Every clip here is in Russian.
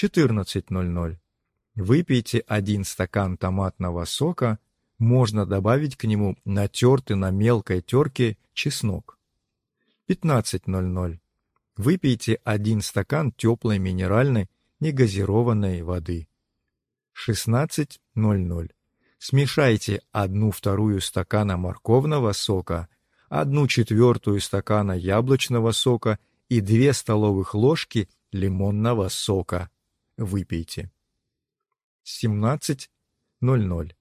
14.00. Выпейте один стакан томатного сока, можно добавить к нему натертый на мелкой терке чеснок. 15.00. Выпейте один стакан теплой минеральной негазированной воды. 16.00. Смешайте одну вторую стакана морковного сока, одну четвертую стакана яблочного сока и две столовых ложки лимонного сока. Выпейте. 17.00.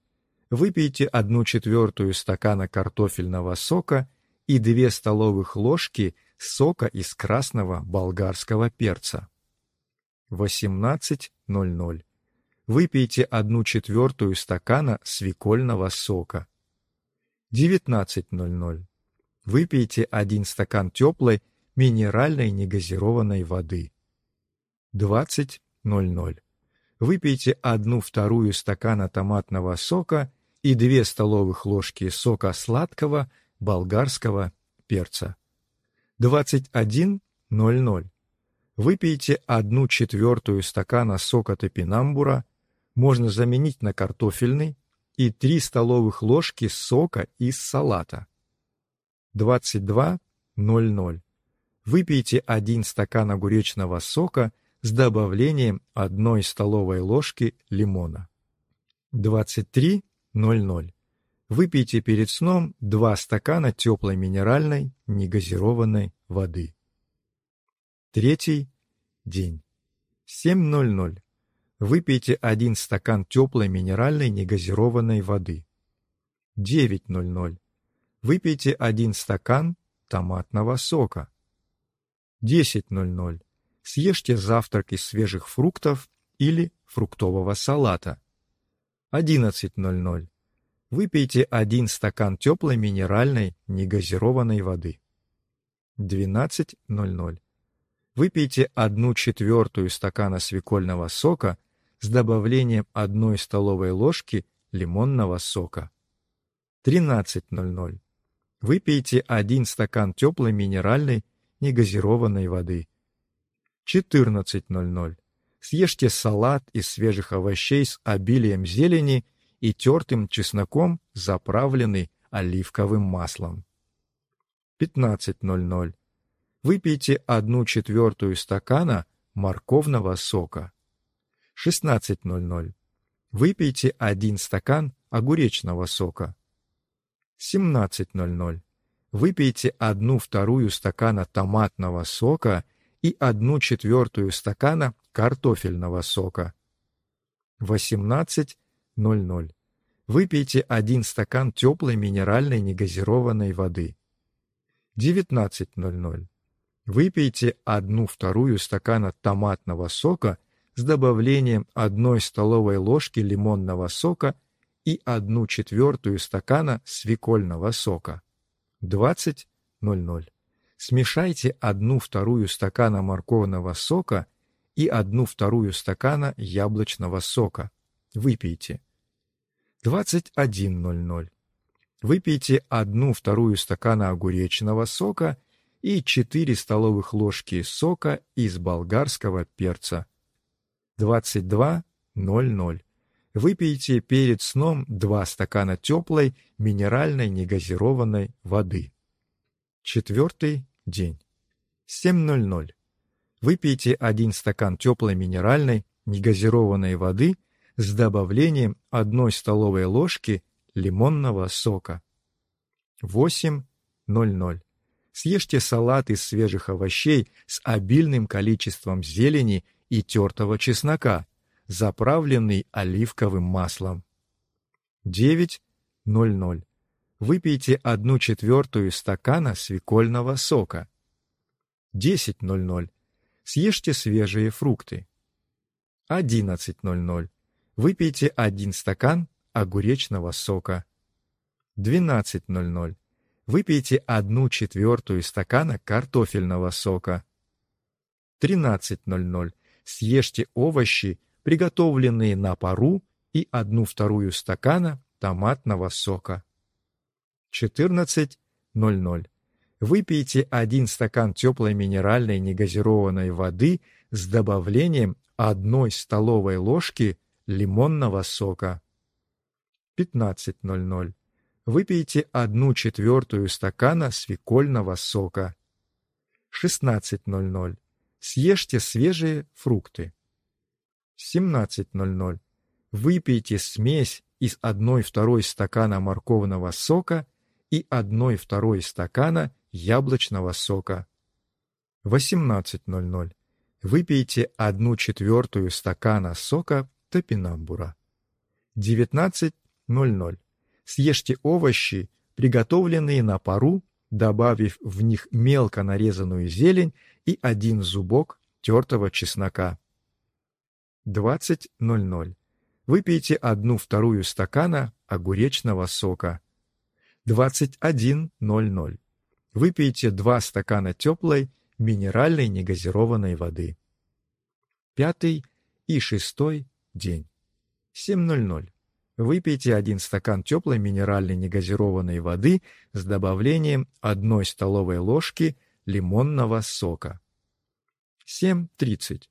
Выпейте одну четвертую стакана картофельного сока и две столовых ложки сока из красного болгарского перца. 18.00. Выпейте одну четвертую стакана свекольного сока. 19.00. Выпейте один стакан теплой минеральной негазированной воды. 20.00. Выпейте одну вторую стакана томатного сока и две столовых ложки сока сладкого болгарского перца. 21.00. Выпейте одну четвертую стакана сока топинамбура, можно заменить на картофельный, и 3 столовых ложки сока из салата. 22.00. Выпейте 1 стакан огуречного сока с добавлением 1 столовой ложки лимона. 23.00. Выпейте перед сном 2 стакана теплой минеральной негазированной воды. Третий день. 7.00. Выпейте один стакан теплой минеральной негазированной воды. 9.00. Выпейте один стакан томатного сока. 10.00. Съешьте завтрак из свежих фруктов или фруктового салата. 11.00. Выпейте один стакан теплой минеральной негазированной воды. 12.00. Выпейте одну четвертую стакана свекольного сока с добавлением одной столовой ложки лимонного сока. 13.00. Выпейте один стакан теплой минеральной негазированной воды. 14.00. Съешьте салат из свежих овощей с обилием зелени и тертым чесноком, заправленный оливковым маслом. 15.00. Выпейте одну четвертую стакана морковного сока. 16.00. Выпейте один стакан огуречного сока. 17.00. Выпейте одну вторую стакана томатного сока и одну четвертую стакана картофельного сока. 18.00. Выпейте один стакан теплой минеральной негазированной воды. 19.00. Выпейте одну вторую стакана томатного сока с добавлением одной столовой ложки лимонного сока и одну четвертую стакана свекольного сока. 20.00. Смешайте одну вторую стакана морковного сока и одну вторую стакана яблочного сока. Выпейте. 21.00. Выпейте одну вторую стакана огуречного сока и 4 столовых ложки сока из болгарского перца. 22.00. Выпейте перед сном 2 стакана теплой минеральной негазированной воды. Четвертый день. 7.00. Выпейте 1 стакан теплой минеральной негазированной воды с добавлением 1 столовой ложки лимонного сока. 8.00. Съешьте салат из свежих овощей с обильным количеством зелени и тертого чеснока, заправленный оливковым маслом. 9.00. Выпейте одну четвертую стакана свекольного сока. 10.00. Съешьте свежие фрукты. 11.00. Выпейте один стакан огуречного сока. 12.00. Выпейте одну четвертую стакана картофельного сока. 13.00 съешьте овощи, приготовленные на пару, и одну вторую стакана томатного сока. 14.00. Выпейте один стакан теплой минеральной негазированной воды с добавлением одной столовой ложки лимонного сока. 15.00. Выпейте одну четвертую стакана свекольного сока. 16.00. Съешьте свежие фрукты. 17.00. Выпейте смесь из 1-2 стакана морковного сока и 1-2 стакана яблочного сока. 18.00. Выпейте 1 четвертую стакана сока топинамбура. 19.00. Съешьте овощи, приготовленные на пару, добавив в них мелко нарезанную зелень и один зубок тертого чеснока. 20.00. Выпейте одну вторую стакана огуречного сока. 21.00. Выпейте 2 стакана теплой минеральной негазированной воды. Пятый и шестой день. 7.00. Выпейте один стакан теплой минеральной негазированной воды с добавлением одной столовой ложки лимонного сока. 7.30.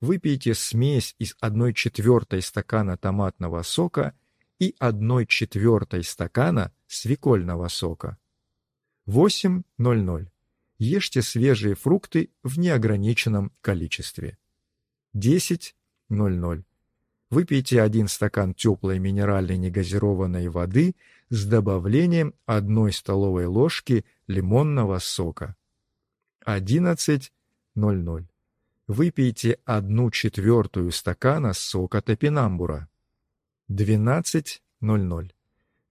Выпейте смесь из 1 четвертой стакана томатного сока и 1 четвертой стакана свекольного сока. 8.00. Ешьте свежие фрукты в неограниченном количестве. 10.00. Выпейте один стакан теплой минеральной негазированной воды с добавлением одной столовой ложки лимонного сока. 11.00. Выпейте одну четвертую стакана сока топинамбура. 12.00.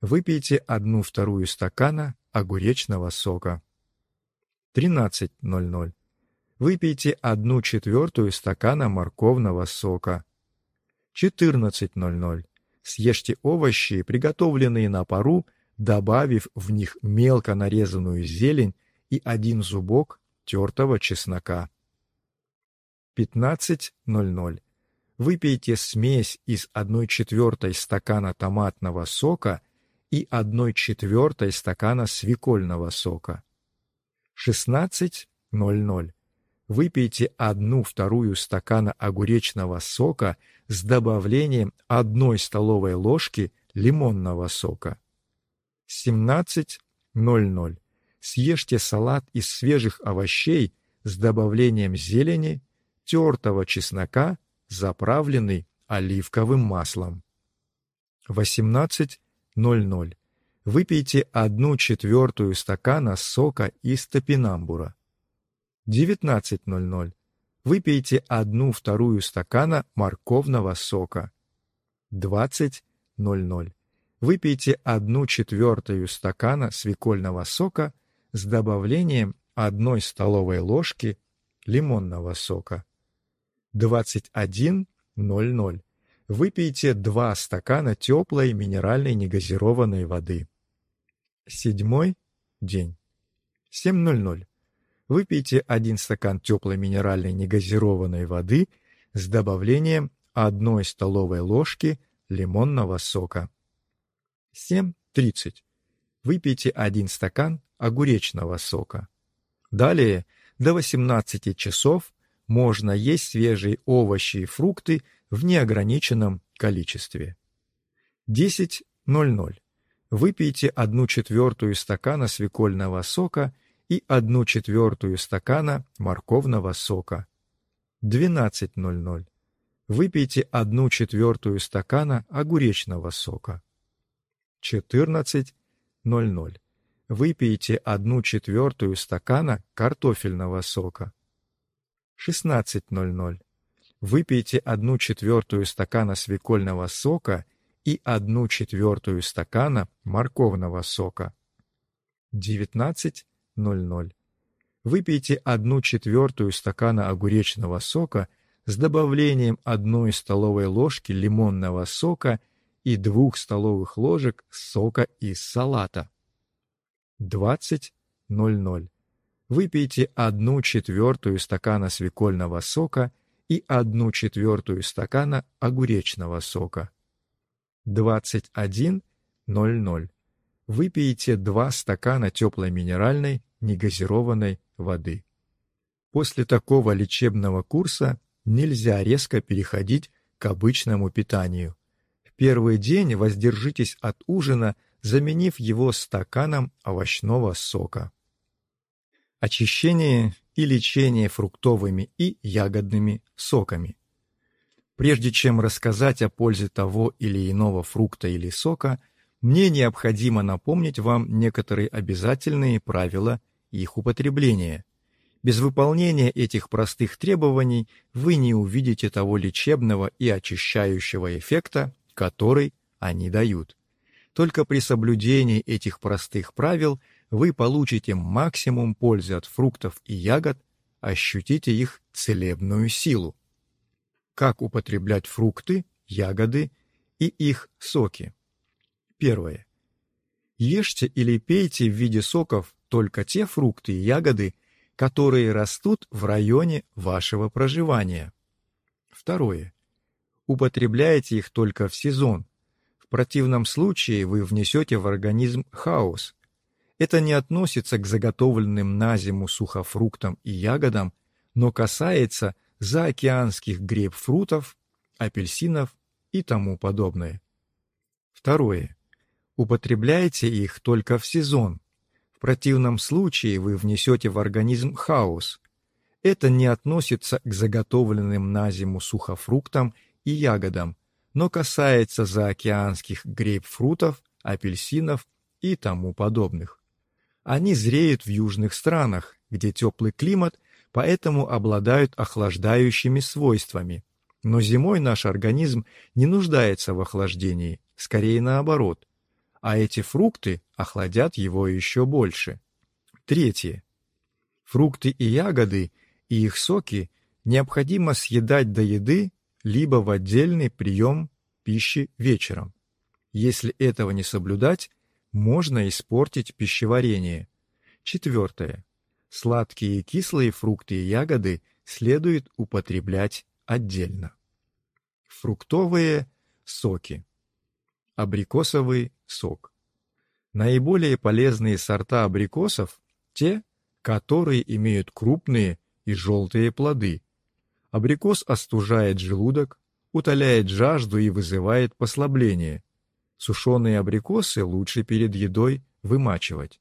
Выпейте одну вторую стакана огуречного сока. 13.00. Выпейте одну четвертую стакана морковного сока. 14.00. Съешьте овощи, приготовленные на пару, добавив в них мелко нарезанную зелень и один зубок тертого чеснока. 15.00. Выпейте смесь из 1 четвертой стакана томатного сока и 1 четвертой стакана свекольного сока. 16.00. Выпейте одну вторую стакана огуречного сока с добавлением одной столовой ложки лимонного сока. 17.00. Съешьте салат из свежих овощей с добавлением зелени, тертого чеснока, заправленный оливковым маслом. 18.00. Выпейте одну четвертую стакана сока из топинамбура. 19.00. Выпейте одну вторую стакана морковного сока. 20.00. Выпейте одну четвертую стакана свекольного сока с добавлением одной столовой ложки лимонного сока. 21.00. Выпейте 2 стакана теплой минеральной негазированной воды. Седьмой день. 7.00. Выпейте 1 стакан теплой минеральной негазированной воды с добавлением 1 столовой ложки лимонного сока. 7.30. Выпейте 1 стакан огуречного сока. Далее до 18 часов можно есть свежие овощи и фрукты в неограниченном количестве. 10.00. Выпейте одну четвертую стакана свекольного сока и одну четвертую стакана морковного сока. 12.00. Выпейте одну четвертую стакана огуречного сока. 14.00. Выпейте одну четвертую стакана картофельного сока. 16.00. Выпейте одну четвертую стакана свекольного сока и одну четвертую стакана морковного сока. 19.00. Выпейте одну четвертую стакана огуречного сока с добавлением одной столовой ложки лимонного сока и двух столовых ложек сока из салата. 20.00. Выпейте одну четвертую стакана свекольного сока и одну четвертую стакана огуречного сока. 21.00. Выпейте 2 стакана теплой минеральной негазированной воды. После такого лечебного курса нельзя резко переходить к обычному питанию. В первый день воздержитесь от ужина, заменив его стаканом овощного сока. Очищение и лечение фруктовыми и ягодными соками. Прежде чем рассказать о пользе того или иного фрукта или сока, мне необходимо напомнить вам некоторые обязательные правила их употребления. Без выполнения этих простых требований вы не увидите того лечебного и очищающего эффекта, который они дают. Только при соблюдении этих простых правил вы получите максимум пользы от фруктов и ягод, ощутите их целебную силу. Как употреблять фрукты, ягоды и их соки? Первое. Ешьте или пейте в виде соков только те фрукты и ягоды, которые растут в районе вашего проживания. Второе. Употребляйте их только в сезон. В противном случае вы внесете в организм хаос. Это не относится к заготовленным на зиму сухофруктам и ягодам, но касается заокеанских грейпфрутов, апельсинов и тому подобное. Второе. Употребляйте их только в сезон. В противном случае вы внесете в организм хаос. Это не относится к заготовленным на зиму сухофруктам и ягодам, но касается заокеанских грейпфрутов, апельсинов и тому подобных. Они зреют в южных странах, где теплый климат поэтому обладают охлаждающими свойствами. Но зимой наш организм не нуждается в охлаждении, скорее наоборот. А эти фрукты охладят его еще больше. Третье. Фрукты и ягоды и их соки необходимо съедать до еды либо в отдельный прием пищи вечером. Если этого не соблюдать, можно испортить пищеварение. Четвертое. Сладкие и кислые фрукты и ягоды следует употреблять отдельно. Фруктовые соки. Абрикосовый сок. Наиболее полезные сорта абрикосов – те, которые имеют крупные и желтые плоды. Абрикос остужает желудок, утоляет жажду и вызывает послабление. Сушеные абрикосы лучше перед едой вымачивать.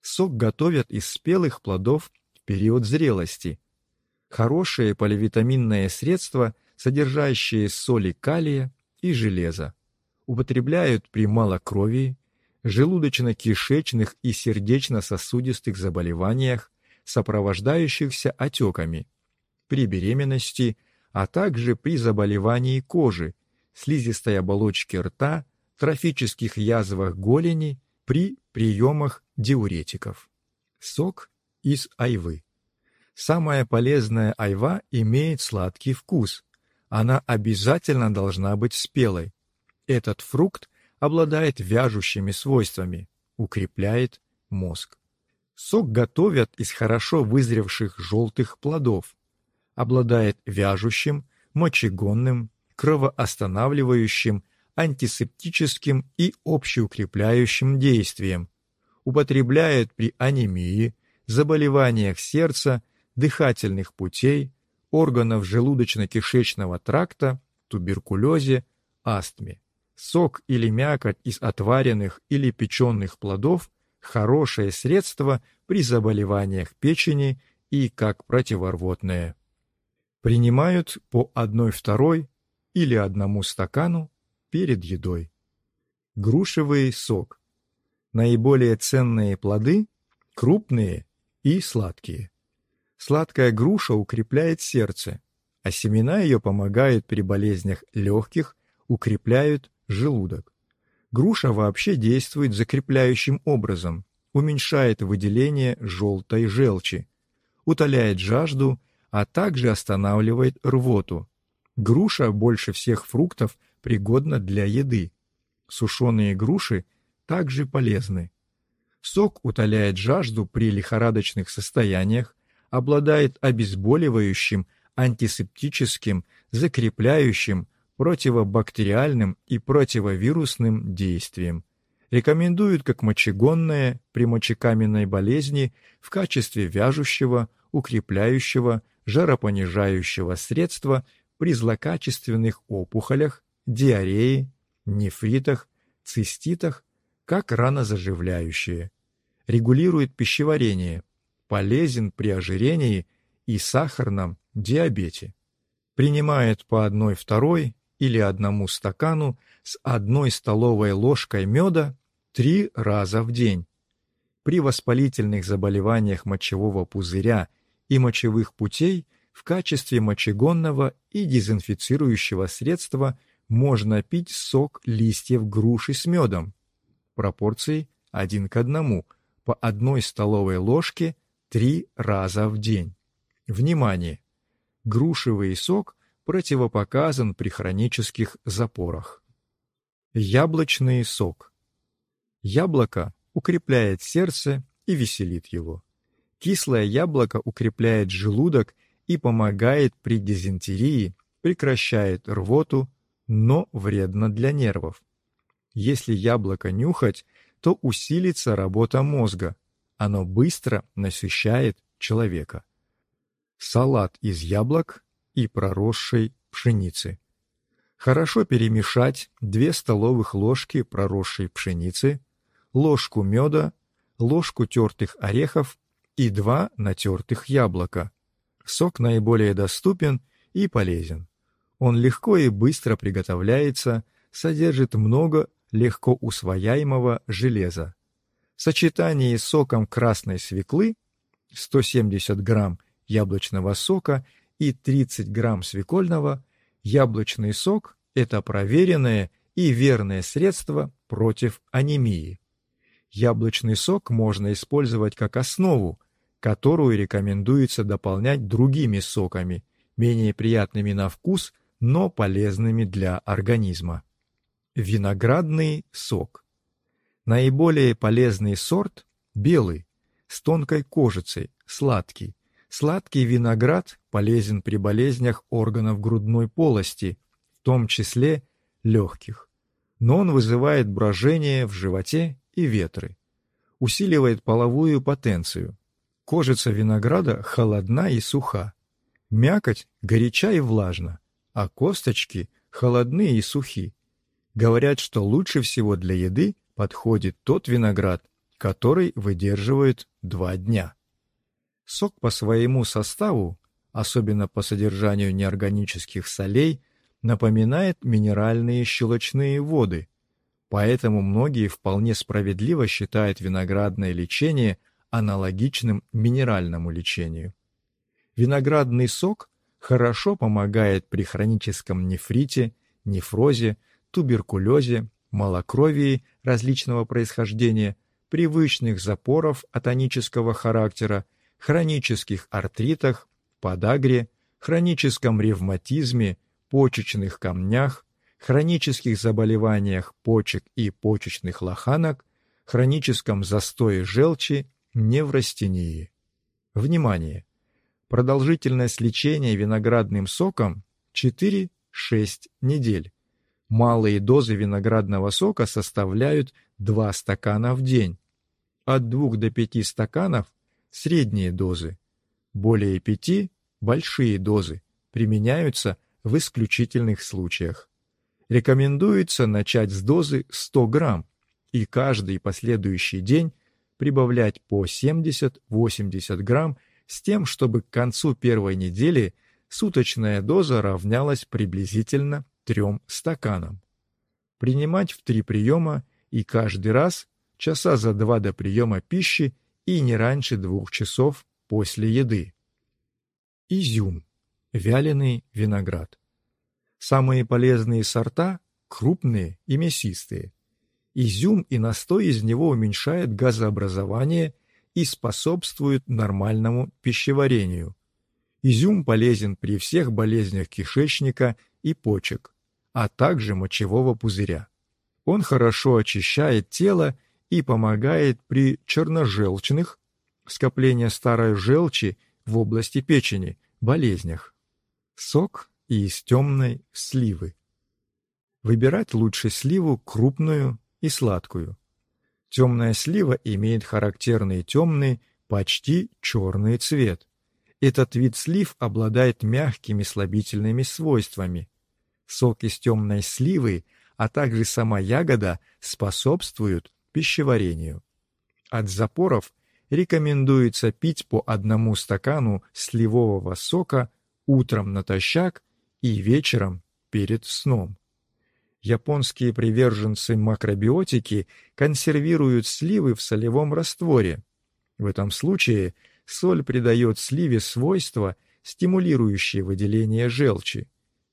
Сок готовят из спелых плодов в период зрелости. Хорошее поливитаминное средство, содержащее соли калия и железа. Употребляют при малокровии, желудочно-кишечных и сердечно-сосудистых заболеваниях, сопровождающихся отеками, при беременности, а также при заболевании кожи, слизистой оболочки рта, трофических язвах голени, при приемах диуретиков. Сок из айвы. Самая полезная айва имеет сладкий вкус. Она обязательно должна быть спелой. Этот фрукт обладает вяжущими свойствами, укрепляет мозг. Сок готовят из хорошо вызревших желтых плодов. Обладает вяжущим, мочегонным, кровоостанавливающим, антисептическим и общеукрепляющим действием, употребляют при анемии, заболеваниях сердца, дыхательных путей, органов желудочно-кишечного тракта, туберкулезе, астме. Сок или мякоть из отваренных или печеных плодов – хорошее средство при заболеваниях печени и как противорвотное. Принимают по одной-второй или одному стакану перед едой. Грушевый сок Наиболее ценные плоды – крупные и сладкие. Сладкая груша укрепляет сердце, а семена ее помогают при болезнях легких, укрепляют желудок. Груша вообще действует закрепляющим образом, уменьшает выделение желтой желчи, утоляет жажду, а также останавливает рвоту. Груша больше всех фруктов пригодна для еды. Сушеные груши – также полезны. Сок утоляет жажду при лихорадочных состояниях, обладает обезболивающим, антисептическим, закрепляющим, противобактериальным и противовирусным действием. Рекомендуют как мочегонное при мочекаменной болезни в качестве вяжущего, укрепляющего, жаропонижающего средства при злокачественных опухолях, диарее, нефритах, циститах, как ранозаживляющее. Регулирует пищеварение, полезен при ожирении и сахарном диабете. Принимает по одной второй или одному стакану с одной столовой ложкой меда три раза в день. При воспалительных заболеваниях мочевого пузыря и мочевых путей в качестве мочегонного и дезинфицирующего средства можно пить сок листьев груши с медом. Пропорции один к одному, по одной столовой ложке три раза в день. Внимание! Грушевый сок противопоказан при хронических запорах. Яблочный сок. Яблоко укрепляет сердце и веселит его. Кислое яблоко укрепляет желудок и помогает при дизентерии, прекращает рвоту, но вредно для нервов. Если яблоко нюхать, то усилится работа мозга. Оно быстро насыщает человека. Салат из яблок и проросшей пшеницы. Хорошо перемешать 2 столовых ложки проросшей пшеницы, ложку меда, ложку тертых орехов и 2 натертых яблока. Сок наиболее доступен и полезен. Он легко и быстро приготовляется, содержит много легко усвояемого железа. В сочетании с соком красной свеклы 170 грамм яблочного сока и 30 грамм свекольного, яблочный сок – это проверенное и верное средство против анемии. Яблочный сок можно использовать как основу, которую рекомендуется дополнять другими соками, менее приятными на вкус, но полезными для организма. Виноградный сок. Наиболее полезный сорт – белый, с тонкой кожицей, сладкий. Сладкий виноград полезен при болезнях органов грудной полости, в том числе легких. Но он вызывает брожение в животе и ветры. Усиливает половую потенцию. Кожица винограда холодна и суха. Мякоть горяча и влажна, а косточки холодны и сухи. Говорят, что лучше всего для еды подходит тот виноград, который выдерживает два дня. Сок по своему составу, особенно по содержанию неорганических солей, напоминает минеральные щелочные воды, поэтому многие вполне справедливо считают виноградное лечение аналогичным минеральному лечению. Виноградный сок хорошо помогает при хроническом нефрите, нефрозе, туберкулезе, малокровии различного происхождения, привычных запоров атонического характера, хронических артритах, подагре, хроническом ревматизме, почечных камнях, хронических заболеваниях почек и почечных лоханок, хроническом застое желчи, неврастении. Внимание! Продолжительность лечения виноградным соком 4-6 недель. Малые дозы виноградного сока составляют 2 стакана в день. От 2 до 5 стаканов – средние дозы. Более 5 – большие дозы, применяются в исключительных случаях. Рекомендуется начать с дозы 100 грамм и каждый последующий день прибавлять по 70-80 грамм с тем, чтобы к концу первой недели суточная доза равнялась приблизительно трем стаканам. Принимать в три приема и каждый раз часа за два до приема пищи и не раньше двух часов после еды. Изюм. Вяленый виноград. Самые полезные сорта – крупные и мясистые. Изюм и настой из него уменьшает газообразование и способствует нормальному пищеварению. Изюм полезен при всех болезнях кишечника и почек, а также мочевого пузыря. Он хорошо очищает тело и помогает при черножелчных, скоплении старой желчи в области печени, болезнях. Сок из темной сливы. Выбирать лучше сливу крупную и сладкую. Темная слива имеет характерный темный, почти черный цвет. Этот вид слив обладает мягкими слабительными свойствами. Сок из темной сливы, а также сама ягода способствуют пищеварению. От запоров рекомендуется пить по одному стакану сливового сока утром натощак и вечером перед сном. Японские приверженцы макробиотики консервируют сливы в солевом растворе. В этом случае соль придает сливе свойства, стимулирующие выделение желчи.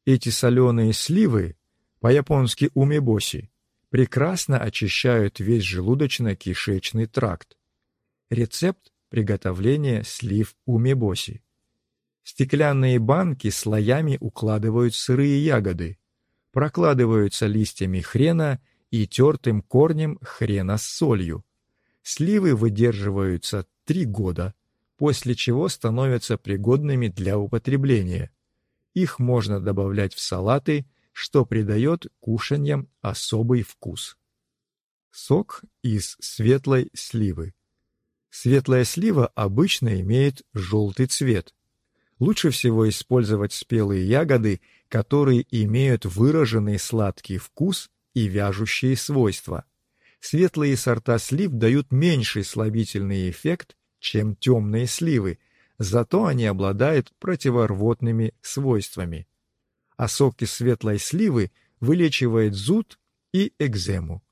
Эти соленые сливы, по-японски умебоси, прекрасно очищают весь желудочно-кишечный тракт. Рецепт приготовления слив умебоси. Стеклянные банки слоями укладывают сырые ягоды, прокладываются листьями хрена и тертым корнем хрена с солью. Сливы выдерживаются три года, после чего становятся пригодными для употребления. Их можно добавлять в салаты, что придает кушаньям особый вкус. Сок из светлой сливы. Светлая слива обычно имеет желтый цвет. Лучше всего использовать спелые ягоды, которые имеют выраженный сладкий вкус и вяжущие свойства. Светлые сорта слив дают меньший слабительный эффект, чем темные сливы, зато они обладают противорвотными свойствами. А сок светлой сливы вылечивает зуд и экзему.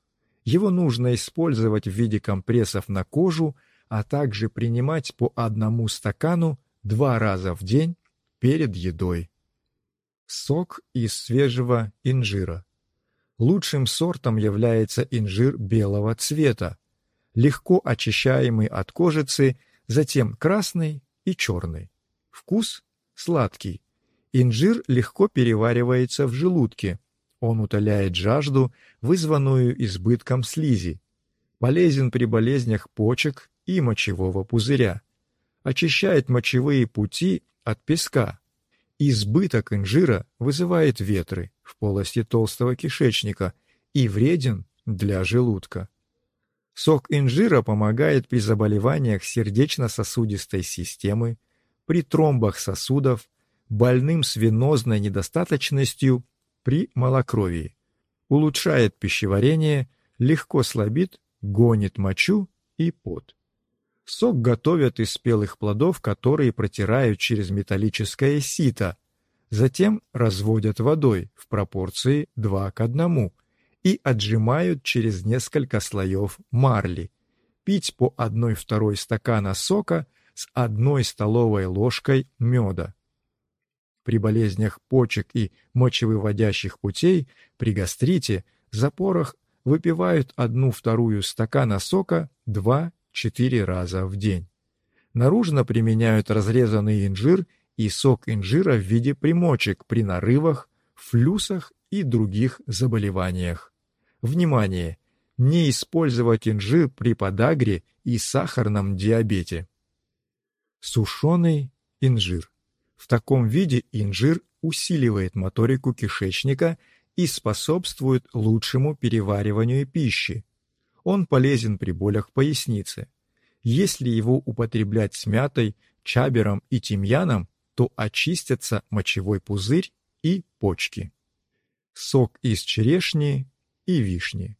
Его нужно использовать в виде компрессов на кожу, а также принимать по одному стакану два раза в день перед едой. Сок из свежего инжира. Лучшим сортом является инжир белого цвета, легко очищаемый от кожицы, затем красный и черный. Вкус сладкий. Инжир легко переваривается в желудке. Он утоляет жажду, вызванную избытком слизи. Полезен при болезнях почек и мочевого пузыря очищает мочевые пути от песка. Избыток инжира вызывает ветры в полости толстого кишечника и вреден для желудка. Сок инжира помогает при заболеваниях сердечно-сосудистой системы, при тромбах сосудов, больным с венозной недостаточностью, при малокровии. Улучшает пищеварение, легко слабит, гонит мочу и пот. Сок готовят из спелых плодов, которые протирают через металлическое сито, затем разводят водой в пропорции 2 к 1 и отжимают через несколько слоев марли. Пить по 1-2 стакана сока с одной столовой ложкой меда. При болезнях почек и мочевыводящих путей, при гастрите, запорах выпивают 1-2 стакана сока 2 четыре раза в день. Наружно применяют разрезанный инжир и сок инжира в виде примочек при нарывах, флюсах и других заболеваниях. Внимание! Не использовать инжир при подагре и сахарном диабете. Сушеный инжир. В таком виде инжир усиливает моторику кишечника и способствует лучшему перевариванию пищи, он полезен при болях поясницы. Если его употреблять с мятой, чабером и тимьяном, то очистятся мочевой пузырь и почки. Сок из черешни и вишни.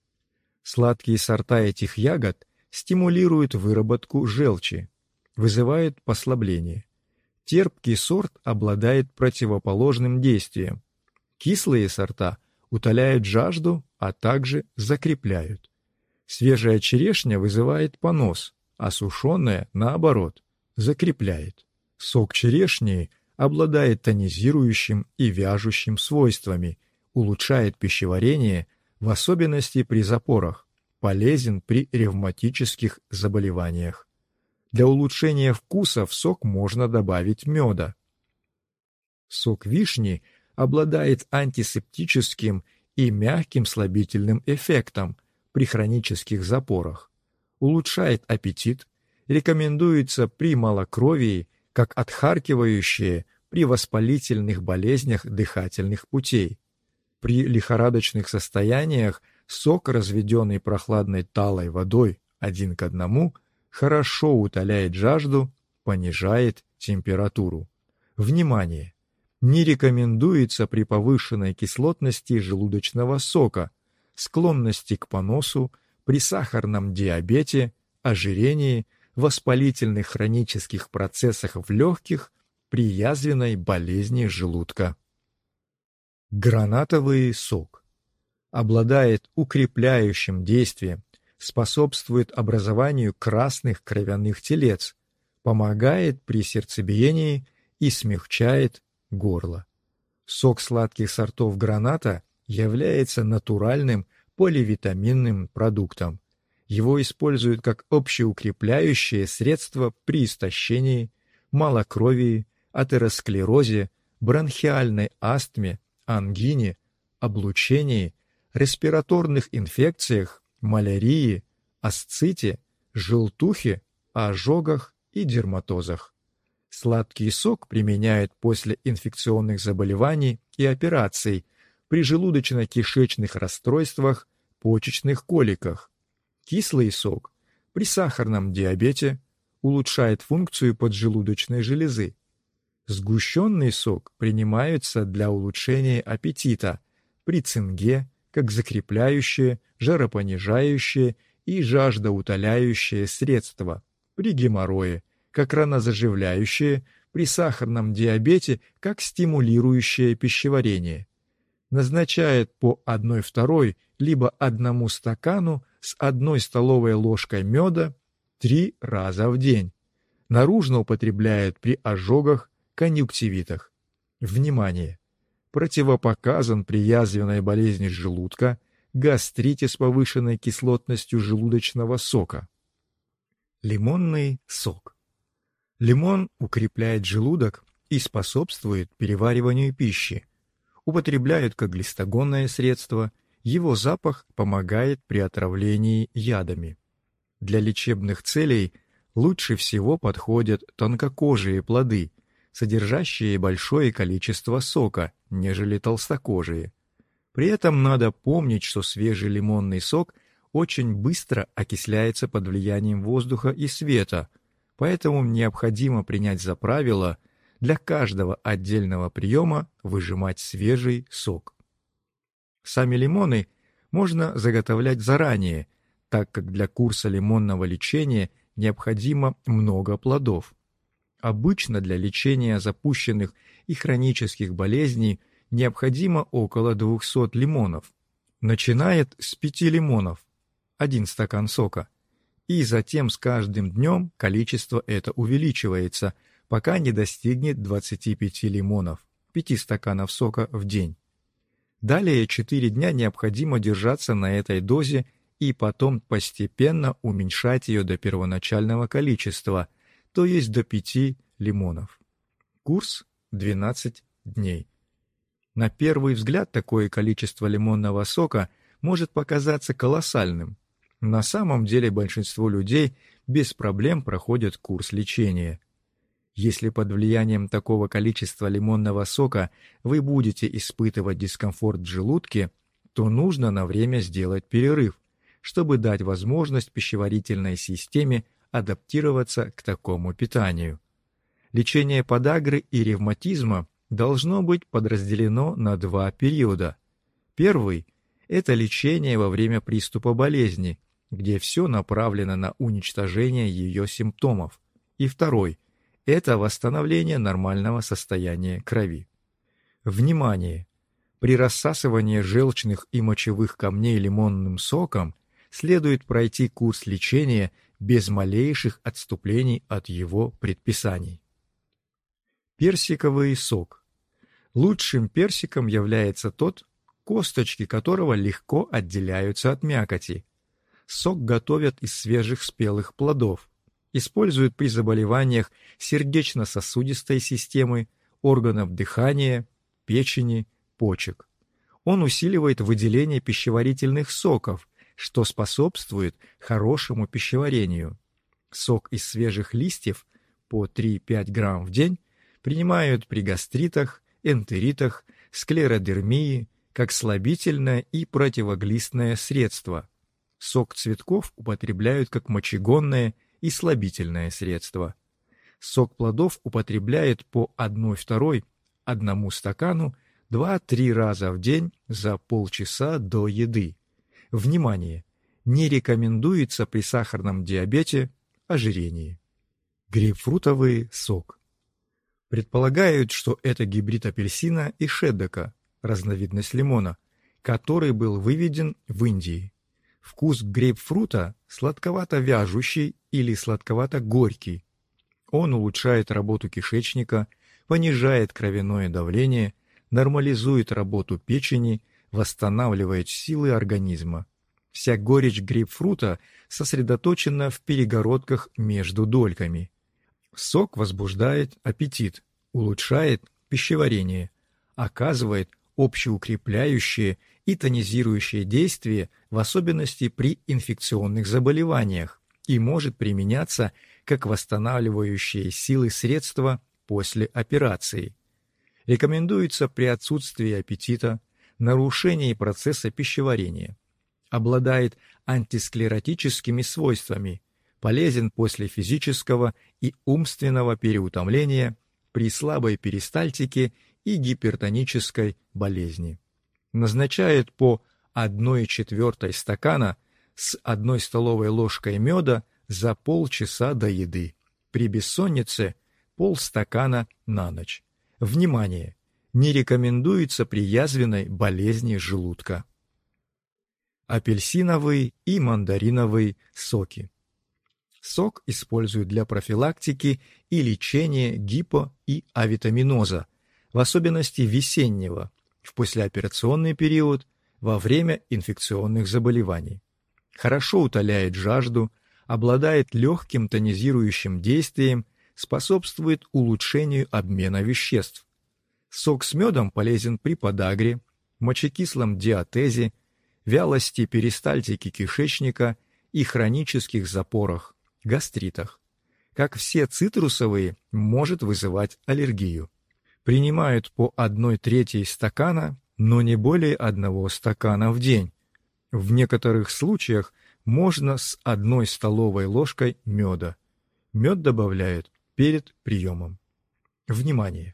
Сладкие сорта этих ягод стимулируют выработку желчи, вызывают послабление. Терпкий сорт обладает противоположным действием. Кислые сорта утоляют жажду, а также закрепляют. Свежая черешня вызывает понос, а сушеная, наоборот, закрепляет. Сок черешни обладает тонизирующим и вяжущим свойствами, улучшает пищеварение, в особенности при запорах, полезен при ревматических заболеваниях. Для улучшения вкуса в сок можно добавить меда. Сок вишни обладает антисептическим и мягким слабительным эффектом, при хронических запорах, улучшает аппетит, рекомендуется при малокровии, как отхаркивающее при воспалительных болезнях дыхательных путей. При лихорадочных состояниях сок, разведенный прохладной талой водой один к одному, хорошо утоляет жажду, понижает температуру. Внимание! Не рекомендуется при повышенной кислотности желудочного сока, склонности к поносу, при сахарном диабете, ожирении, воспалительных хронических процессах в легких, при язвенной болезни желудка. Гранатовый сок обладает укрепляющим действием, способствует образованию красных кровяных телец, помогает при сердцебиении и смягчает горло. Сок сладких сортов граната является натуральным поливитаминным продуктом. Его используют как общеукрепляющее средство при истощении, малокровии, атеросклерозе, бронхиальной астме, ангине, облучении, респираторных инфекциях, малярии, асците, желтухе, ожогах и дерматозах. Сладкий сок применяют после инфекционных заболеваний и операций, при желудочно-кишечных расстройствах, почечных коликах. Кислый сок при сахарном диабете улучшает функцию поджелудочной железы. Сгущенный сок принимается для улучшения аппетита при цинге, как закрепляющее, жаропонижающее и жаждоутоляющее средство, при геморрое, как ранозаживляющее, при сахарном диабете, как стимулирующее пищеварение. Назначает по 1-2 либо одному стакану с одной столовой ложкой меда три раза в день. Наружно употребляют при ожогах, конъюнктивитах. Внимание! Противопоказан при язвенной болезни желудка, гастрите с повышенной кислотностью желудочного сока. Лимонный сок. Лимон укрепляет желудок и способствует перевариванию пищи. Употребляют как глистогонное средство, его запах помогает при отравлении ядами. Для лечебных целей лучше всего подходят тонкокожие плоды, содержащие большое количество сока, нежели толстокожие. При этом надо помнить, что свежий лимонный сок очень быстро окисляется под влиянием воздуха и света, поэтому необходимо принять за правило для каждого отдельного приема выжимать свежий сок. Сами лимоны можно заготовлять заранее, так как для курса лимонного лечения необходимо много плодов. Обычно для лечения запущенных и хронических болезней необходимо около 200 лимонов. Начинает с 5 лимонов, один стакан сока, и затем с каждым днем количество это увеличивается, пока не достигнет 25 лимонов, 5 стаканов сока в день. Далее 4 дня необходимо держаться на этой дозе и потом постепенно уменьшать ее до первоначального количества, то есть до 5 лимонов. Курс 12 дней. На первый взгляд такое количество лимонного сока может показаться колоссальным. На самом деле большинство людей без проблем проходят курс лечения. Если под влиянием такого количества лимонного сока вы будете испытывать дискомфорт в желудке, то нужно на время сделать перерыв, чтобы дать возможность пищеварительной системе адаптироваться к такому питанию. Лечение подагры и ревматизма должно быть подразделено на два периода. Первый – это лечение во время приступа болезни, где все направлено на уничтожение ее симптомов. И второй – это восстановление нормального состояния крови. Внимание! При рассасывании желчных и мочевых камней лимонным соком следует пройти курс лечения – без малейших отступлений от его предписаний. Персиковый сок. Лучшим персиком является тот, косточки которого легко отделяются от мякоти. Сок готовят из свежих спелых плодов. Используют при заболеваниях сердечно-сосудистой системы, органов дыхания, печени, почек. Он усиливает выделение пищеварительных соков, что способствует хорошему пищеварению. Сок из свежих листьев по 3-5 грамм в день принимают при гастритах, энтеритах, склеродермии, как слабительное и противоглистное средство. Сок цветков употребляют как мочегонное и слабительное средство. Сок плодов употребляет по 1-2 одному стакану 2-3 раза в день за полчаса до еды. Внимание! Не рекомендуется при сахарном диабете, ожирении. Грейпфрутовый сок. Предполагают, что это гибрид апельсина и шеддока, разновидность лимона, который был выведен в Индии. Вкус грейпфрута сладковато-вяжущий или сладковато-горький. Он улучшает работу кишечника, понижает кровяное давление, нормализует работу печени, восстанавливает силы организма. Вся горечь грейпфрута сосредоточена в перегородках между дольками. Сок возбуждает аппетит, улучшает пищеварение, оказывает общеукрепляющее и тонизирующее действие, в особенности при инфекционных заболеваниях, и может применяться как восстанавливающие силы средства после операции. Рекомендуется при отсутствии аппетита, нарушении процесса пищеварения. Обладает антисклеротическими свойствами, полезен после физического и умственного переутомления, при слабой перистальтике и гипертонической болезни. Назначает по 1,4 стакана с 1 столовой ложкой меда за полчаса до еды. При бессоннице полстакана на ночь. Внимание! Не рекомендуется при язвенной болезни желудка. Апельсиновый и мандариновый соки. Сок используют для профилактики и лечения гипо- и авитаминоза, в особенности весеннего, в послеоперационный период, во время инфекционных заболеваний. Хорошо утоляет жажду, обладает легким тонизирующим действием, способствует улучшению обмена веществ. Сок с медом полезен при подагре, мочекислом диатезе, вялости перистальтики кишечника и хронических запорах гастритах. Как все цитрусовые, может вызывать аллергию. Принимают по 1 трети стакана, но не более одного стакана в день. В некоторых случаях можно с одной столовой ложкой меда. Мед добавляют перед приемом. Внимание!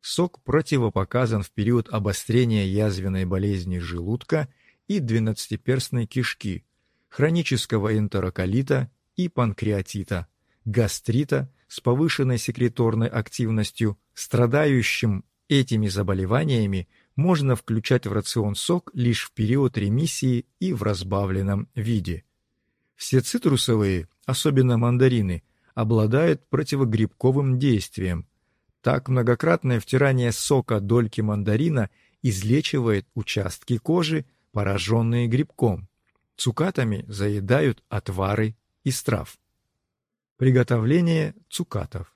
Сок противопоказан в период обострения язвенной болезни желудка и двенадцатиперстной кишки, хронического энтероколита и панкреатита, гастрита с повышенной секреторной активностью, страдающим этими заболеваниями можно включать в рацион сок лишь в период ремиссии и в разбавленном виде. Все цитрусовые, особенно мандарины, обладают противогрибковым действием. Так многократное втирание сока дольки мандарина излечивает участки кожи, пораженные грибком. Цукатами заедают отвары из трав. Приготовление цукатов.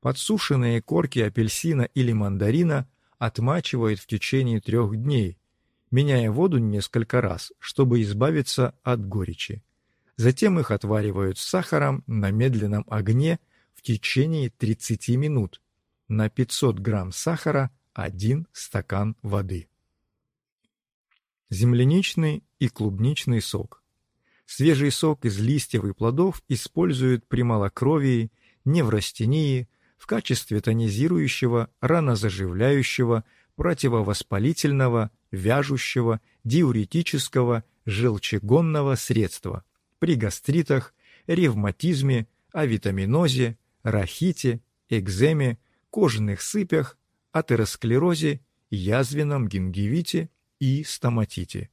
Подсушенные корки апельсина или мандарина отмачивают в течение трех дней, меняя воду несколько раз, чтобы избавиться от горечи. Затем их отваривают с сахаром на медленном огне в течение 30 минут. На 500 грамм сахара 1 стакан воды. Земляничный и клубничный сок. Свежий сок из листьев и плодов используют при малокровии, неврастении, в качестве тонизирующего, ранозаживляющего, противовоспалительного, вяжущего, диуретического, желчегонного средства при гастритах, ревматизме, авитаминозе, рахите, экземе, кожных сыпях, атеросклерозе, язвенном гингивите и стоматите.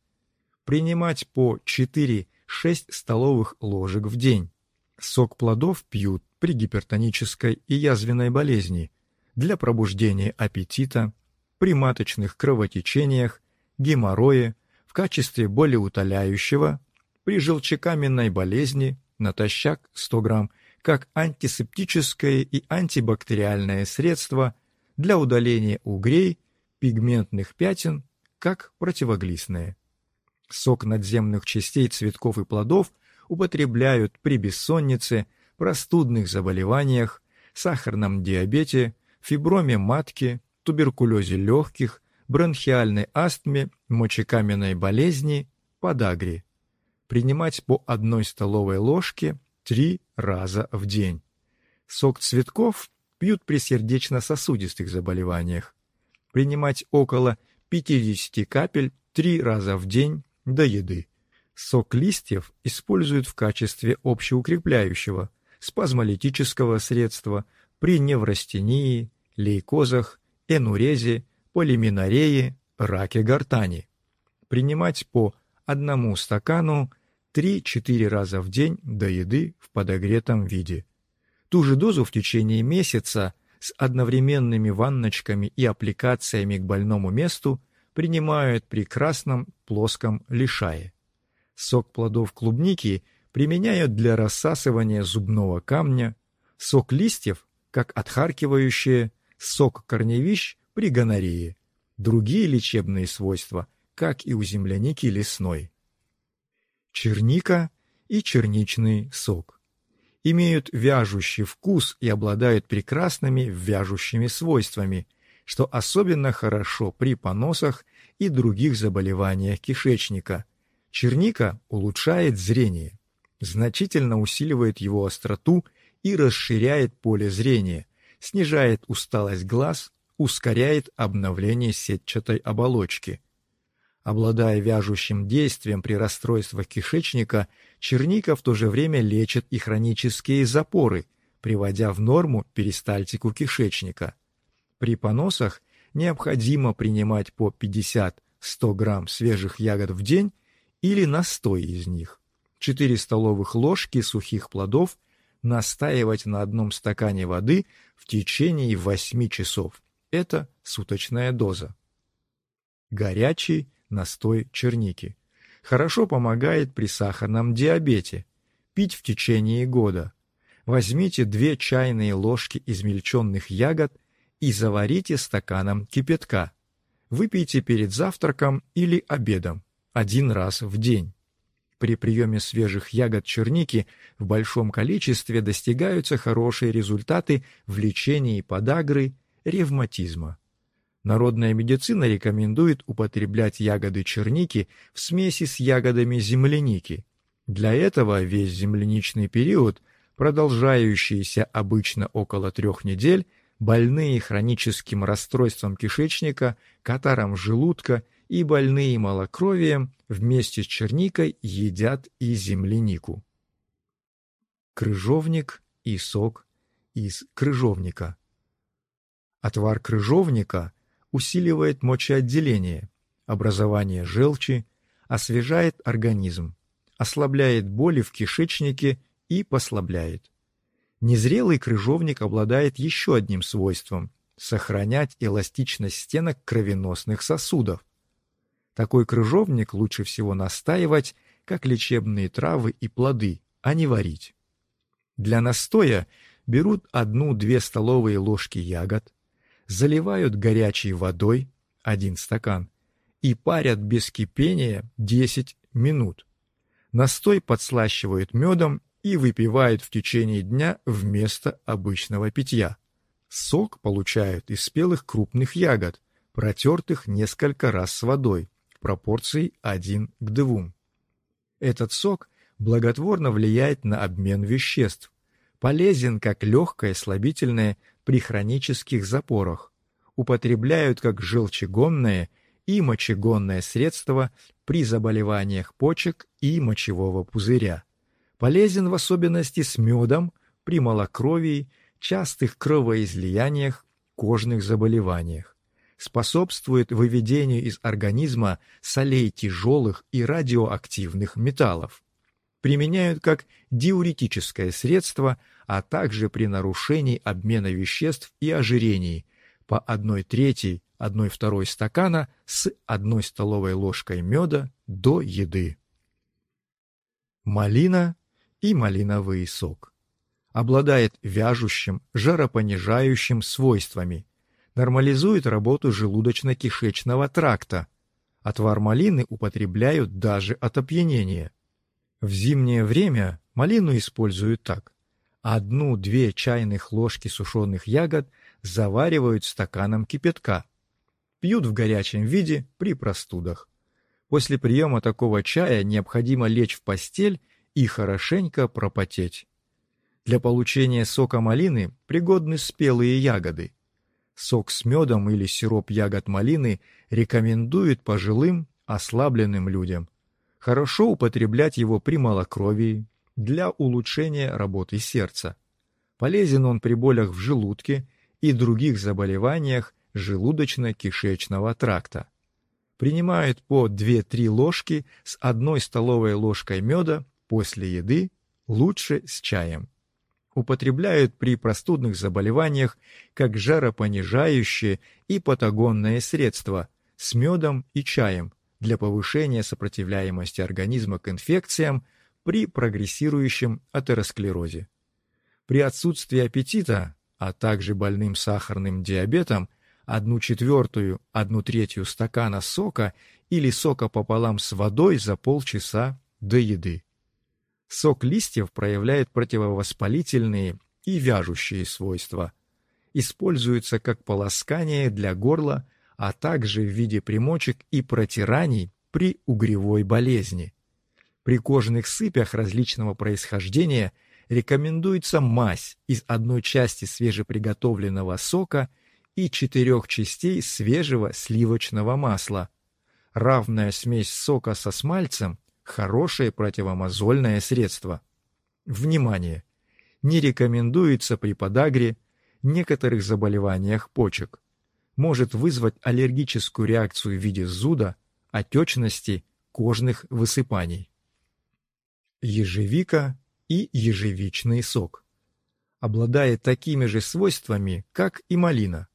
Принимать по 4 6 столовых ложек в день. Сок плодов пьют при гипертонической и язвенной болезни, для пробуждения аппетита, при маточных кровотечениях, геморрое, в качестве болеутоляющего, при желчекаменной болезни, натощак 100 грамм, как антисептическое и антибактериальное средство для удаления угрей, пигментных пятен, как противоглистное. Сок надземных частей цветков и плодов употребляют при бессоннице, простудных заболеваниях, сахарном диабете, фиброме матки, туберкулезе легких, бронхиальной астме, мочекаменной болезни, подагре. Принимать по одной столовой ложке три раза в день. Сок цветков пьют при сердечно-сосудистых заболеваниях. Принимать около 50 капель три раза в день до еды. Сок листьев используют в качестве общеукрепляющего, спазмолитического средства при неврастении, лейкозах, энурезе, полиминарее, раке гортани. Принимать по одному стакану 3-4 раза в день до еды в подогретом виде. Ту же дозу в течение месяца с одновременными ванночками и аппликациями к больному месту принимают при красном плоском лишае. Сок плодов клубники применяют для рассасывания зубного камня, сок листьев, как отхаркивающее, сок корневищ при гонорее. Другие лечебные свойства, как и у земляники лесной. Черника и черничный сок имеют вяжущий вкус и обладают прекрасными вяжущими свойствами, что особенно хорошо при поносах и других заболеваниях кишечника. Черника улучшает зрение, значительно усиливает его остроту и расширяет поле зрения, снижает усталость глаз, ускоряет обновление сетчатой оболочки. Обладая вяжущим действием при расстройствах кишечника, черника в то же время лечит и хронические запоры, приводя в норму перистальтику кишечника. При поносах необходимо принимать по 50-100 грамм свежих ягод в день или настой из них, 4 столовых ложки сухих плодов настаивать на одном стакане воды в течение 8 часов. Это суточная доза. Горячий настой черники. Хорошо помогает при сахарном диабете. Пить в течение года. Возьмите две чайные ложки измельченных ягод и заварите стаканом кипятка. Выпейте перед завтраком или обедом один раз в день. При приеме свежих ягод черники в большом количестве достигаются хорошие результаты в лечении подагры, ревматизма. Народная медицина рекомендует употреблять ягоды черники в смеси с ягодами земляники. Для этого весь земляничный период, продолжающийся обычно около трех недель, больные хроническим расстройством кишечника, катаром желудка и больные малокровием вместе с черникой едят и землянику. Крыжовник и сок из крыжовника. Отвар крыжовника усиливает мочеотделение, образование желчи, освежает организм, ослабляет боли в кишечнике и послабляет. Незрелый крыжовник обладает еще одним свойством – сохранять эластичность стенок кровеносных сосудов. Такой крыжовник лучше всего настаивать, как лечебные травы и плоды, а не варить. Для настоя берут одну-две столовые ложки ягод, заливают горячей водой один стакан и парят без кипения 10 минут. Настой подслащивают медом и выпивают в течение дня вместо обычного питья. Сок получают из спелых крупных ягод, протертых несколько раз с водой, в пропорции 1 к 2. Этот сок благотворно влияет на обмен веществ, полезен как легкое слабительное при хронических запорах, употребляют как желчегонное и мочегонное средство при заболеваниях почек и мочевого пузыря. Полезен в особенности с медом при малокровии, частых кровоизлияниях, кожных заболеваниях. Способствует выведению из организма солей тяжелых и радиоактивных металлов применяют как диуретическое средство, а также при нарушении обмена веществ и ожирении по 1 третьей, 1 второй стакана с 1 столовой ложкой меда до еды. Малина и малиновый сок. Обладает вяжущим, жаропонижающим свойствами. Нормализует работу желудочно-кишечного тракта. Отвар малины употребляют даже от опьянения. В зимнее время малину используют так. Одну-две чайных ложки сушеных ягод заваривают стаканом кипятка. Пьют в горячем виде при простудах. После приема такого чая необходимо лечь в постель и хорошенько пропотеть. Для получения сока малины пригодны спелые ягоды. Сок с медом или сироп ягод малины рекомендуют пожилым, ослабленным людям. Хорошо употреблять его при малокровии, для улучшения работы сердца. Полезен он при болях в желудке и других заболеваниях желудочно-кишечного тракта. Принимают по 2-3 ложки с одной столовой ложкой меда после еды, лучше с чаем. Употребляют при простудных заболеваниях как жаропонижающее и патагонное средство с медом и чаем для повышения сопротивляемости организма к инфекциям при прогрессирующем атеросклерозе. При отсутствии аппетита, а также больным сахарным диабетом, одну четвертую, одну третью стакана сока или сока пополам с водой за полчаса до еды. Сок листьев проявляет противовоспалительные и вяжущие свойства. Используется как полоскание для горла, а также в виде примочек и протираний при угревой болезни. При кожных сыпях различного происхождения рекомендуется мазь из одной части свежеприготовленного сока и четырех частей свежего сливочного масла. Равная смесь сока со смальцем – хорошее противомозольное средство. Внимание! Не рекомендуется при подагре, некоторых заболеваниях почек. Может вызвать аллергическую реакцию в виде зуда, отечности, кожных высыпаний ежевика и ежевичный сок. Обладает такими же свойствами, как и малина.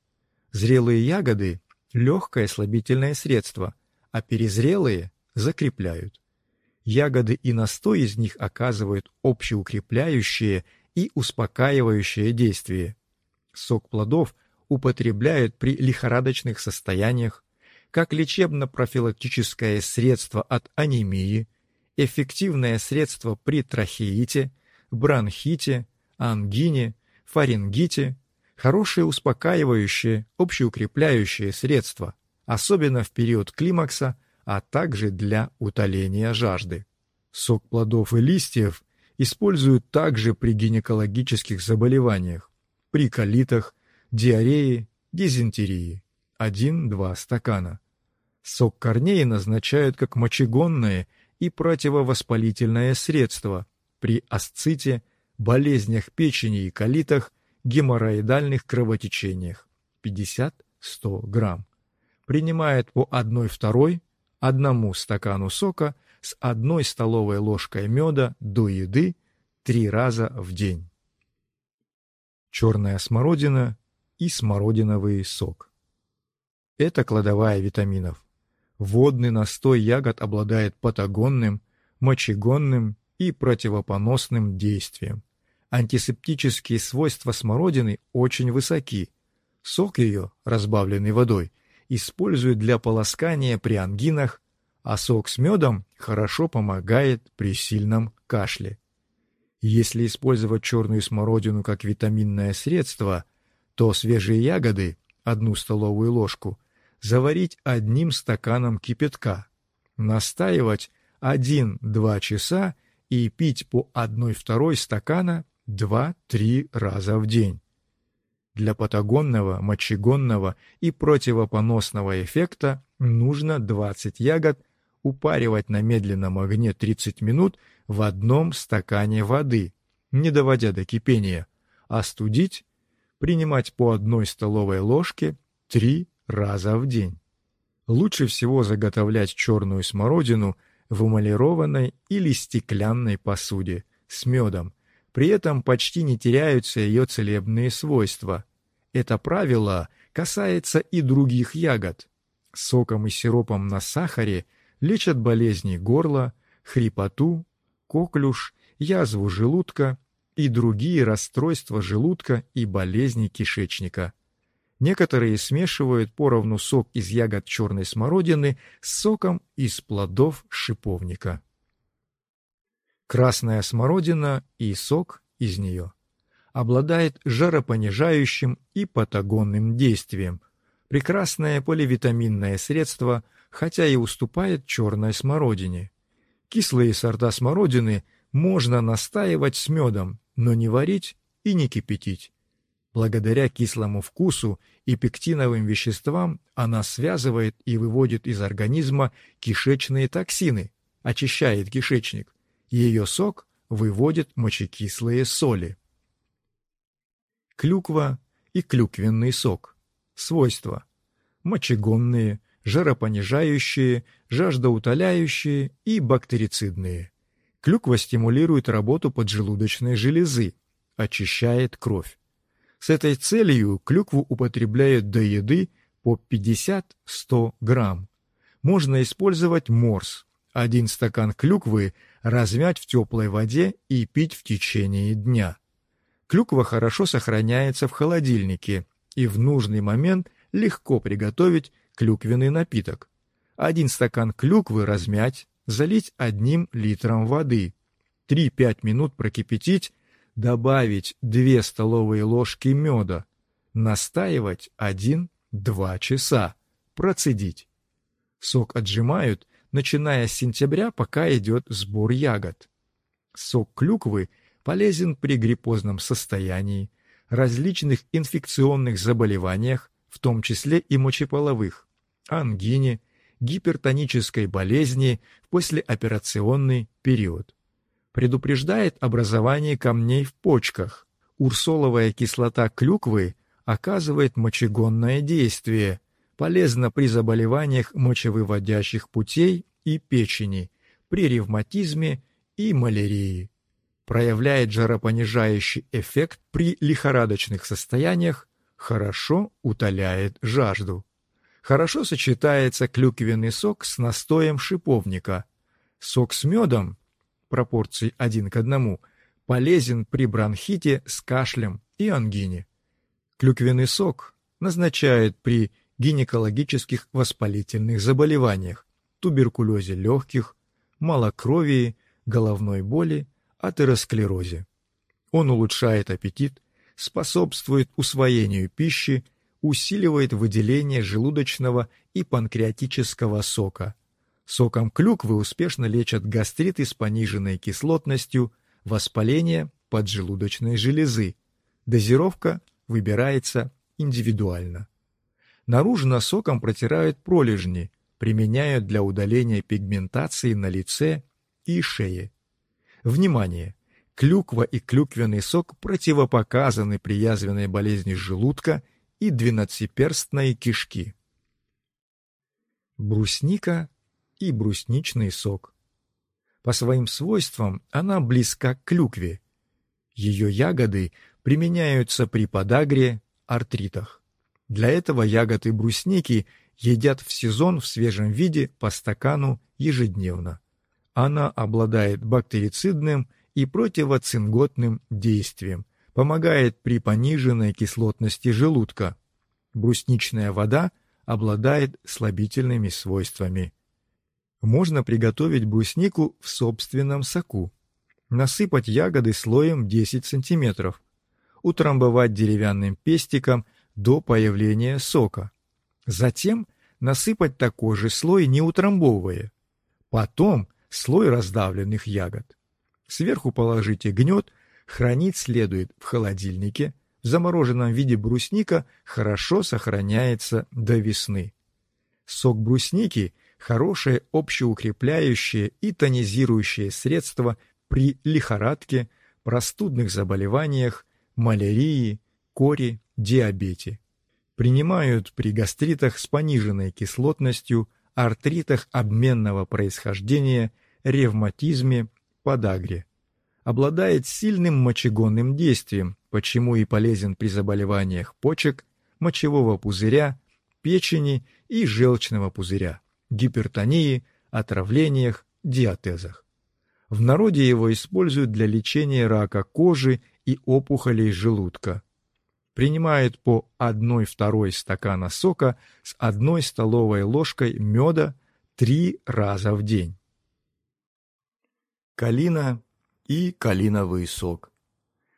Зрелые ягоды – легкое слабительное средство, а перезрелые – закрепляют. Ягоды и настой из них оказывают общеукрепляющее и успокаивающее действие. Сок плодов употребляют при лихорадочных состояниях, как лечебно-профилактическое средство от анемии, эффективное средство при трахеите, бронхите, ангине, фарингите, хорошее успокаивающее, общеукрепляющее средство, особенно в период климакса, а также для утоления жажды. Сок плодов и листьев используют также при гинекологических заболеваниях, при колитах, диарее, дизентерии. 1-2 стакана. Сок корней назначают как мочегонное и противовоспалительное средство при асците, болезнях печени и колитах, геморроидальных кровотечениях 50-100 грамм. Принимает по 1-2 одному стакану сока с одной столовой ложкой меда до еды три раза в день. Черная смородина и смородиновый сок. Это кладовая витаминов. Водный настой ягод обладает патагонным, мочегонным и противопоносным действием. Антисептические свойства смородины очень высоки. Сок ее, разбавленный водой, используют для полоскания при ангинах, а сок с медом хорошо помогает при сильном кашле. Если использовать черную смородину как витаминное средство, то свежие ягоды, одну столовую ложку, заварить одним стаканом кипятка, настаивать 1-2 часа и пить по 1-2 стакана 2-3 раза в день. Для патагонного, мочегонного и противопоносного эффекта нужно 20 ягод упаривать на медленном огне 30 минут в одном стакане воды, не доводя до кипения, остудить, принимать по одной столовой ложке 3 раза в день. Лучше всего заготовлять черную смородину в эмалированной или стеклянной посуде с медом, при этом почти не теряются ее целебные свойства. Это правило касается и других ягод. Соком и сиропом на сахаре лечат болезни горла, хрипоту, коклюш, язву желудка и другие расстройства желудка и болезни кишечника. Некоторые смешивают поровну сок из ягод черной смородины с соком из плодов шиповника. Красная смородина и сок из нее обладает жаропонижающим и патагонным действием. Прекрасное поливитаминное средство, хотя и уступает черной смородине. Кислые сорта смородины можно настаивать с медом но не варить и не кипятить. Благодаря кислому вкусу и пектиновым веществам она связывает и выводит из организма кишечные токсины, очищает кишечник. Ее сок выводит мочекислые соли. Клюква и клюквенный сок. Свойства. Мочегонные, жаропонижающие, жаждоутоляющие и бактерицидные. Клюква стимулирует работу поджелудочной железы, очищает кровь. С этой целью клюкву употребляют до еды по 50-100 грамм. Можно использовать морс. Один стакан клюквы размять в теплой воде и пить в течение дня. Клюква хорошо сохраняется в холодильнике, и в нужный момент легко приготовить клюквенный напиток. Один стакан клюквы размять, залить одним литром воды. 3-5 минут прокипятить добавить 2 столовые ложки меда, настаивать 1-2 часа, процедить. Сок отжимают, начиная с сентября, пока идет сбор ягод. Сок клюквы полезен при гриппозном состоянии, различных инфекционных заболеваниях, в том числе и мочеполовых, ангине, гипертонической болезни в послеоперационный период предупреждает образование камней в почках. Урсоловая кислота клюквы оказывает мочегонное действие, полезна при заболеваниях мочевыводящих путей и печени, при ревматизме и малярии. Проявляет жаропонижающий эффект при лихорадочных состояниях, хорошо утоляет жажду. Хорошо сочетается клюквенный сок с настоем шиповника. Сок с медом пропорций один к одному, полезен при бронхите с кашлем и ангине. Клюквенный сок назначают при гинекологических воспалительных заболеваниях, туберкулезе легких, малокровии, головной боли, атеросклерозе. Он улучшает аппетит, способствует усвоению пищи, усиливает выделение желудочного и панкреатического сока – Соком клюквы успешно лечат гастриты с пониженной кислотностью, воспаление поджелудочной железы. Дозировка выбирается индивидуально. Наружно соком протирают пролежни, применяют для удаления пигментации на лице и шее. Внимание! Клюква и клюквенный сок противопоказаны при язвенной болезни желудка и двенадцатиперстной кишки. Брусника и брусничный сок. По своим свойствам она близка к клюкве. Ее ягоды применяются при подагре, артритах. Для этого ягоды брусники едят в сезон в свежем виде по стакану ежедневно. Она обладает бактерицидным и противоцинготным действием, помогает при пониженной кислотности желудка. Брусничная вода обладает слабительными свойствами. Можно приготовить бруснику в собственном соку. Насыпать ягоды слоем 10 см. Утрамбовать деревянным пестиком до появления сока. Затем насыпать такой же слой, не утрамбовывая. Потом слой раздавленных ягод. Сверху положите гнет, хранить следует в холодильнике. В замороженном виде брусника хорошо сохраняется до весны. Сок брусники – хорошее общеукрепляющее и тонизирующее средство при лихорадке, простудных заболеваниях, малярии, коре, диабете. Принимают при гастритах с пониженной кислотностью, артритах обменного происхождения, ревматизме, подагре. Обладает сильным мочегонным действием, почему и полезен при заболеваниях почек, мочевого пузыря, печени и желчного пузыря гипертонии, отравлениях, диатезах. В народе его используют для лечения рака кожи и опухолей желудка. Принимает по 1-2 стакана сока с 1 столовой ложкой меда 3 раза в день. Калина и калиновый сок.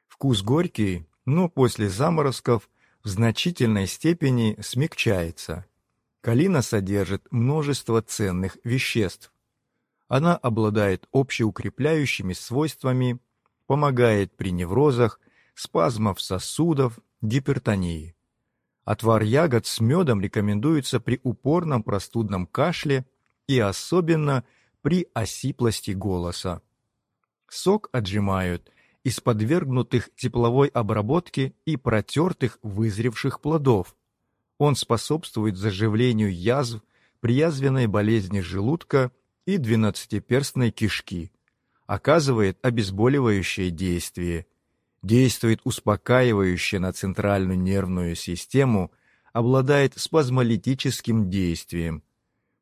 Вкус горький, но после заморозков в значительной степени смягчается – Калина содержит множество ценных веществ. Она обладает общеукрепляющими свойствами, помогает при неврозах, спазмов сосудов, гипертонии. Отвар ягод с медом рекомендуется при упорном простудном кашле и особенно при осиплости голоса. Сок отжимают из подвергнутых тепловой обработке и протертых вызревших плодов. Он способствует заживлению язв, приязвенной болезни желудка и двенадцатиперстной кишки, оказывает обезболивающее действие, действует успокаивающе на центральную нервную систему, обладает спазмолитическим действием,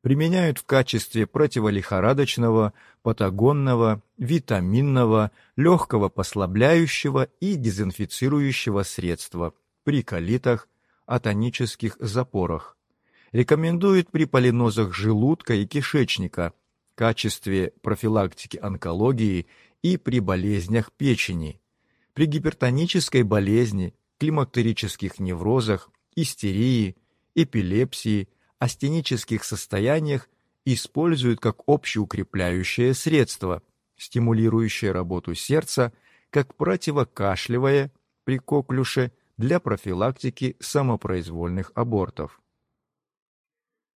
применяют в качестве противолихорадочного, патагонного, витаминного, легкого послабляющего и дезинфицирующего средства при колитах, атонических запорах. Рекомендуют при полинозах желудка и кишечника в качестве профилактики онкологии и при болезнях печени, при гипертонической болезни, климактерических неврозах, истерии, эпилепсии, астенических состояниях используют как общеукрепляющее средство, стимулирующее работу сердца, как противокашлевое при коклюше для профилактики самопроизвольных абортов.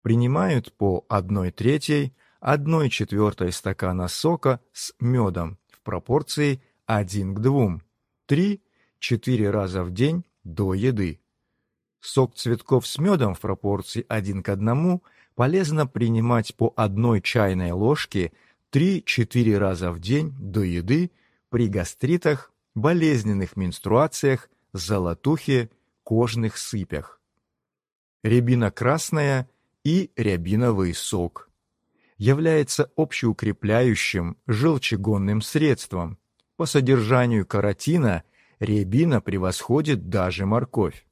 Принимают по 1 третьей, 1 четвертой стакана сока с медом в пропорции 1 к 2, 3-4 раза в день до еды. Сок цветков с медом в пропорции 1 к 1 полезно принимать по одной чайной ложке 3-4 раза в день до еды при гастритах, болезненных менструациях, золотухе, кожных сыпях. Рябина красная и рябиновый сок является общеукрепляющим желчегонным средством. По содержанию каротина рябина превосходит даже морковь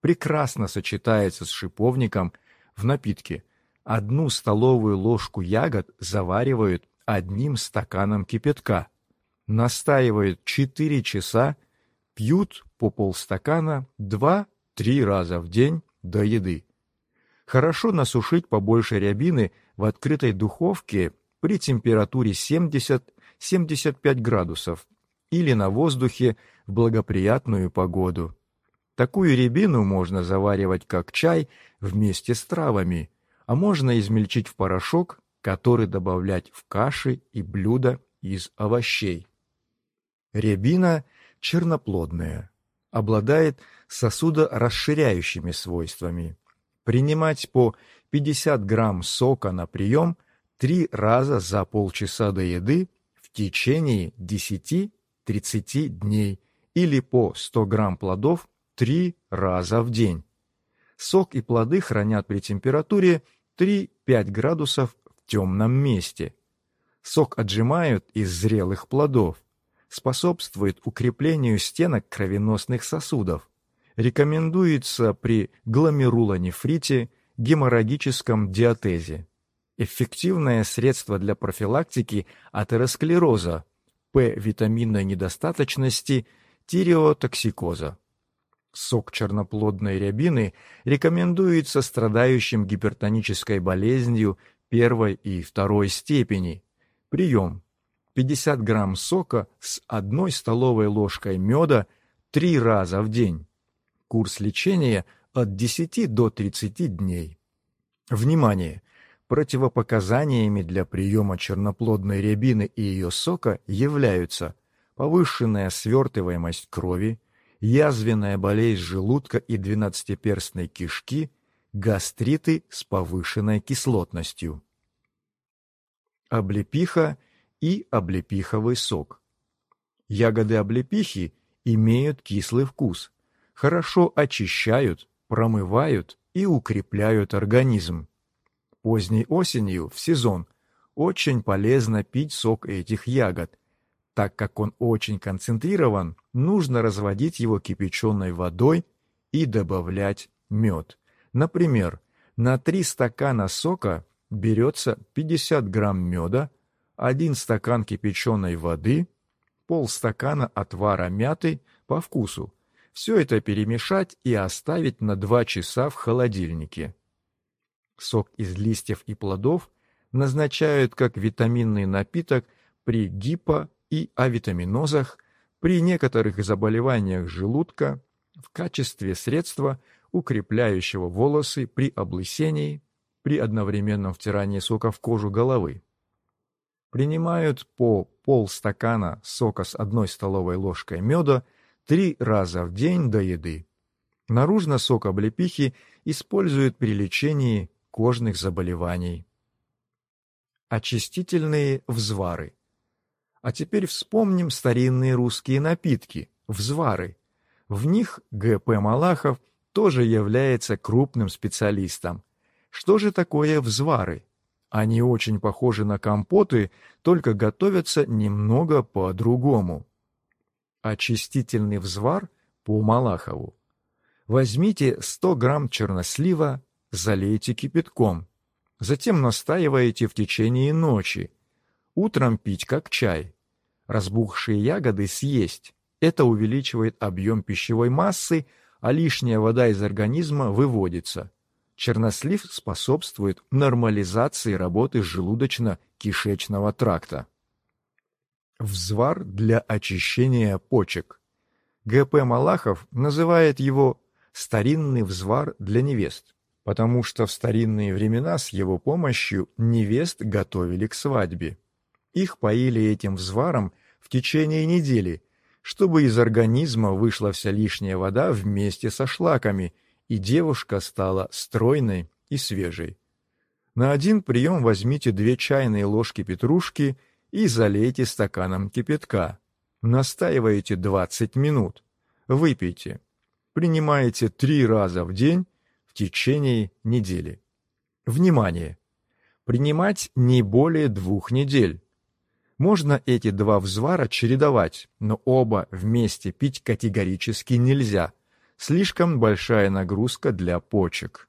прекрасно сочетается с шиповником в напитке. Одну столовую ложку ягод заваривают одним стаканом кипятка. Настаивают 4 часа, пьют по полстакана 2-3 раза в день до еды. Хорошо насушить побольше рябины в открытой духовке при температуре 70-75 градусов или на воздухе в благоприятную погоду. Такую рябину можно заваривать как чай вместе с травами, а можно измельчить в порошок, который добавлять в каши и блюда из овощей. Рябина черноплодная, обладает сосудорасширяющими свойствами. Принимать по 50 грамм сока на прием три раза за полчаса до еды течение 10-30 дней или по 100 грамм плодов три раза в день. Сок и плоды хранят при температуре 3-5 градусов в темном месте. Сок отжимают из зрелых плодов. Способствует укреплению стенок кровеносных сосудов. Рекомендуется при гломерулонефрите, геморрагическом диатезе. Эффективное средство для профилактики атеросклероза, П-витаминной недостаточности, тиреотоксикоза. Сок черноплодной рябины рекомендуется страдающим гипертонической болезнью первой и второй степени. Прием. 50 грамм сока с одной столовой ложкой меда три раза в день. Курс лечения от 10 до 30 дней. Внимание! Противопоказаниями для приема черноплодной рябины и ее сока являются повышенная свертываемость крови, язвенная болезнь желудка и двенадцатиперстной кишки, гастриты с повышенной кислотностью. Облепиха и облепиховый сок. Ягоды облепихи имеют кислый вкус, хорошо очищают, промывают и укрепляют организм. Поздней осенью, в сезон, очень полезно пить сок этих ягод – так как он очень концентрирован, нужно разводить его кипяченой водой и добавлять мед. Например, на 3 стакана сока берется 50 грамм меда, 1 стакан кипяченой воды, полстакана отвара мяты по вкусу. Все это перемешать и оставить на 2 часа в холодильнике. Сок из листьев и плодов назначают как витаминный напиток при гипо- и авитаминозах, при некоторых заболеваниях желудка в качестве средства, укрепляющего волосы при облысении, при одновременном втирании сока в кожу головы. Принимают по полстакана сока с одной столовой ложкой меда три раза в день до еды. Наружно сок облепихи используют при лечении кожных заболеваний. Очистительные взвары. А теперь вспомним старинные русские напитки – взвары. В них Г.П. Малахов тоже является крупным специалистом. Что же такое взвары? Они очень похожи на компоты, только готовятся немного по-другому. Очистительный взвар по Малахову. Возьмите 100 грамм чернослива, залейте кипятком. Затем настаиваете в течение ночи. Утром пить как чай. Разбухшие ягоды съесть. Это увеличивает объем пищевой массы, а лишняя вода из организма выводится. Чернослив способствует нормализации работы желудочно-кишечного тракта. Взвар для очищения почек. Г.П. Малахов называет его «старинный взвар для невест», потому что в старинные времена с его помощью невест готовили к свадьбе. Их поили этим взваром в течение недели, чтобы из организма вышла вся лишняя вода вместе со шлаками, и девушка стала стройной и свежей. На один прием возьмите две чайные ложки петрушки и залейте стаканом кипятка. Настаиваете 20 минут. Выпейте. Принимаете три раза в день течение недели. Внимание! Принимать не более двух недель. Можно эти два взвара чередовать, но оба вместе пить категорически нельзя. Слишком большая нагрузка для почек.